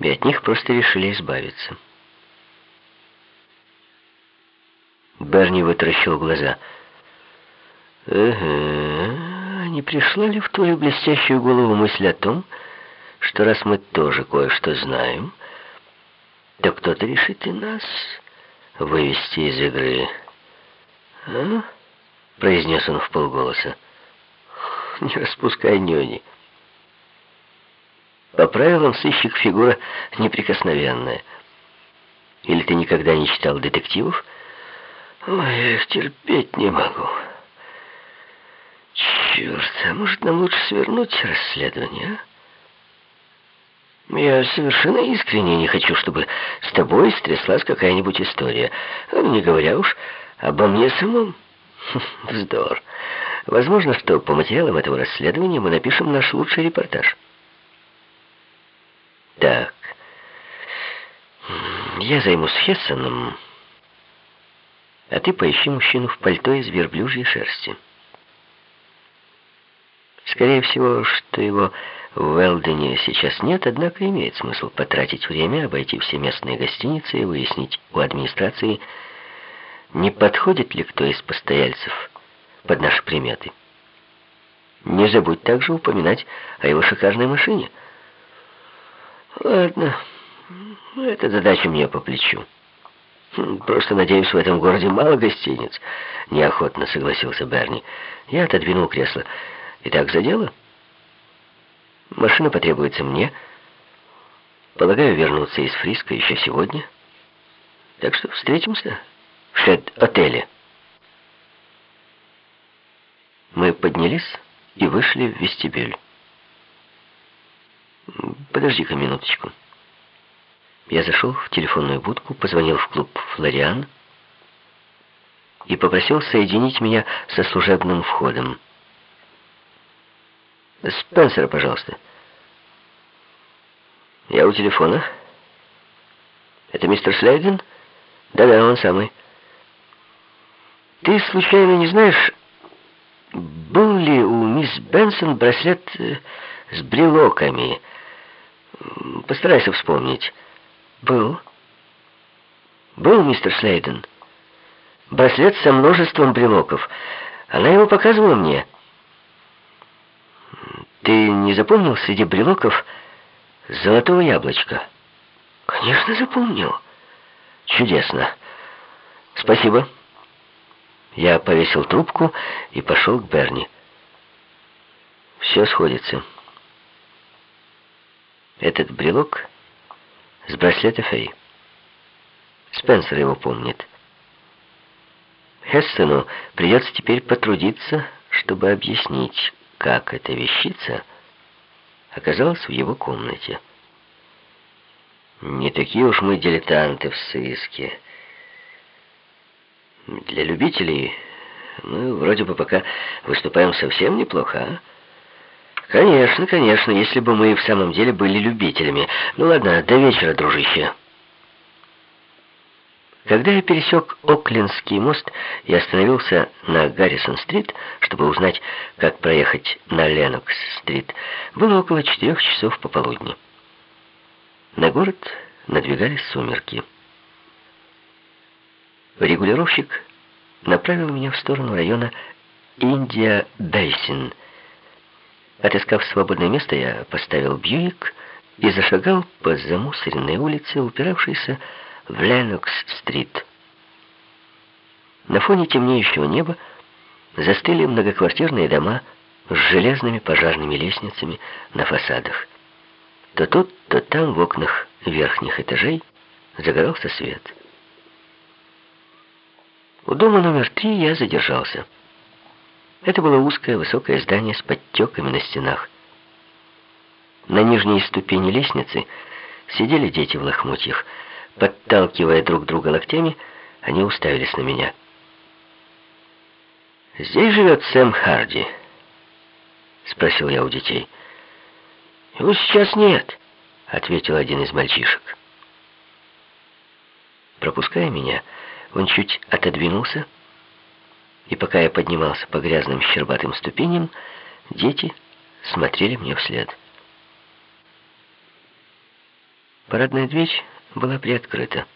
и от них просто решили избавиться. Берни вытаращил глаза. «Ага, не пришла ли в твою блестящую голову мысль о том, что раз мы тоже кое-что знаем, то кто-то решит и нас вывести из игры?» «А?» — произнес он в полголоса. «Не распускай нюни». По правилам сыщик фигура неприкосновенная. Или ты никогда не читал детективов? Ой, я их терпеть не могу. Черт, а может нам лучше свернуть расследование, а? Я совершенно искренне не хочу, чтобы с тобой стряслась какая-нибудь история. Не говоря уж обо мне самом. Вздор. Возможно, что по материалам этого расследования мы напишем наш лучший репортаж. Так. Я займусь Хессоном, а ты поищи мужчину в пальто из верблюжьей шерсти. Скорее всего, что его в Элдене сейчас нет, однако имеет смысл потратить время, обойти все местные гостиницы и выяснить у администрации, не подходит ли кто из постояльцев под наши приметы. Не забудь также упоминать о его шикарной машине — Ладно, эта задача мне по плечу. Просто надеюсь, в этом городе мало гостиниц. Неохотно согласился Берни. Я отодвинул кресло. Итак, за дело? Машина потребуется мне. Полагаю, вернуться из Фриска еще сегодня. Так что встретимся в шед-отеле. Мы поднялись и вышли в вестибюль. Подожди-ка минуточку. Я зашел в телефонную будку, позвонил в клуб «Флориан» и попросил соединить меня со служебным входом. «Спенсера, пожалуйста». «Я у телефона». «Это мистер Слейден?» «Да-да, он самый». «Ты случайно не знаешь, был ли у мисс Бенсон браслет э, с брелоками?» Постарайся вспомнить. Был. Был, мистер Слейден. Браслет со множеством брелоков. Она его показывала мне. Ты не запомнил среди брелоков золотого яблочка? Конечно, запомнил. Чудесно. Спасибо. Я повесил трубку и пошел к Берни. Все сходится. Этот брелок с браслета Фей. Спенсер его помнит. Хессену придется теперь потрудиться, чтобы объяснить, как эта вещица оказалась в его комнате. Не такие уж мы дилетанты в сыске. Для любителей мы вроде бы пока выступаем совсем неплохо, а? Конечно, конечно, если бы мы в самом деле были любителями. Ну ладно, до вечера, дружище. Когда я пересек Оклинский мост и остановился на Гаррисон-стрит, чтобы узнать, как проехать на Ленокс-стрит, было около четырех часов пополудни. На город надвигались сумерки. Регулировщик направил меня в сторону района Индия-Бейсин – Отыскав свободное место, я поставил Бьюик и зашагал по замусоренной улице, упиравшейся в Ленокс-стрит. На фоне темнеющего неба застыли многоквартирные дома с железными пожарными лестницами на фасадах. То тут, то там в окнах верхних этажей загорался свет. У дома номер три я задержался. Это было узкое, высокое здание с подтеками на стенах. На нижней ступени лестницы сидели дети в лохмотьях. Подталкивая друг друга локтями, они уставились на меня. «Здесь живет Сэм Харди?» — спросил я у детей. «Его сейчас нет», — ответил один из мальчишек. Пропуская меня, он чуть отодвинулся, и пока я поднимался по грязным щербатым ступеням, дети смотрели мне вслед. Парадная дверь была приоткрыта.